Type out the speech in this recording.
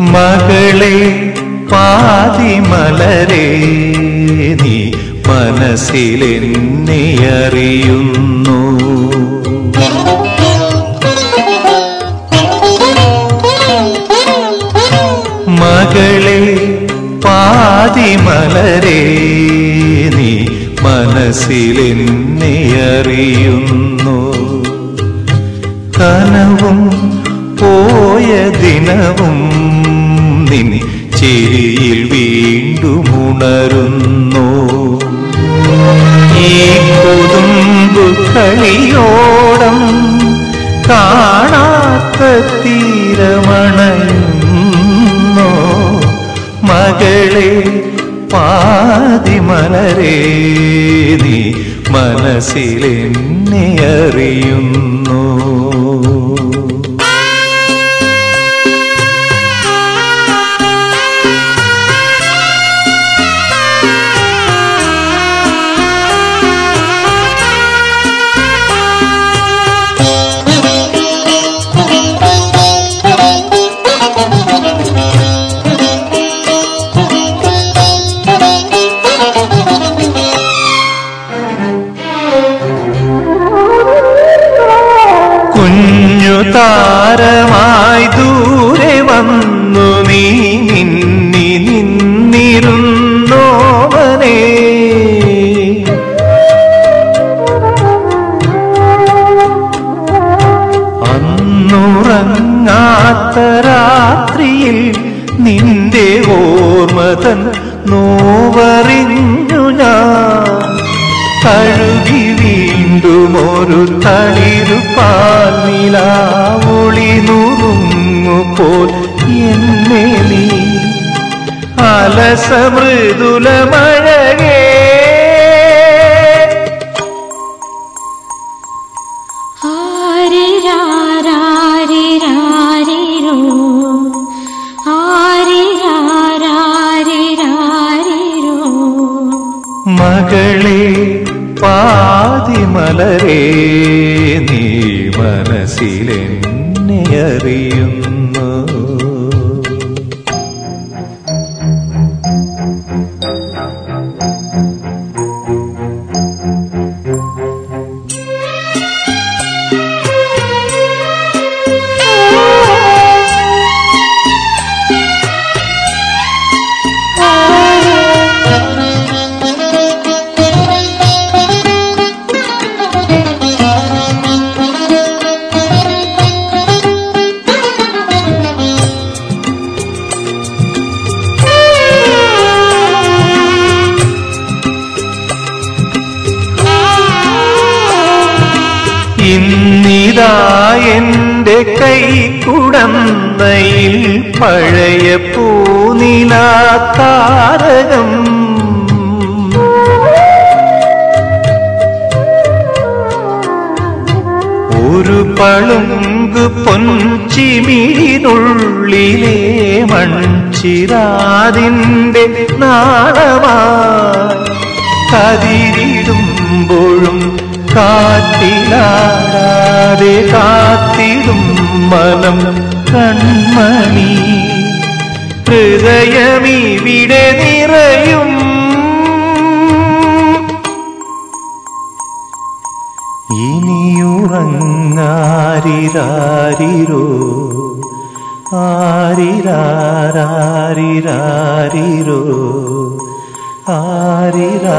മകളെ പാതിമലരെ നീ മനസ്സിലെന്നെ അറിയുന്നു. മകളെ പാതിമലരെ നീ മനസ്സിലെന്നെ അറിയുന്നു. കനവും പോയ ദിനവും ചിരിയിൽ വീണ്ടും ഉണരുന്നു. ഈ കൊതുമ്പു കളിയോടം കാണാത്ത തീരമണയുന്നു. മകളെ പാതിമലരെ നീ മനസ്സിലെന്നെ അറിയുന്നു. താരമായി ദൂരെ വന്നു നീ നിന്നി നിന്നിരുന്നോവനെ. അന്നുറങ്ങാത്ത രാത്രിയിൽ നിന്റെ ഓർമ്മതൻ നോവറിഞ്ഞു ഞാൻ. കഴുകി വീണ്ടും ഒരു തളിരുപ്പാൽ നിലാവൊളി നുറുങ്ങുപോൽ എന്നെ നീ അലസമൃദുല മഴകേ. മകളെ പാതിമലരെ നീ മനസ്സിലെന്നെ അറിയുന്നു. ഇന്നിതാ എന്റെ കൈ കുടന്നയിൽ പഴയ പൂനില താരകം. ഒരു പളുങ്ക് പൊഞ്ചിമീനുള്ളിലേ മൺചിരാതിന്റെ നാളമായി കതിരിടുമ്പോഴും കാറ്റിലാടാതെ കാത്തിടും മനം കൺമണി. ഹൃദയമിവിടെ നിറയും. ഇനിയുറങ്ങാരിരാരിരോ? ആരിരാരിരാരിരോ ആരിരാരിരാരിരോ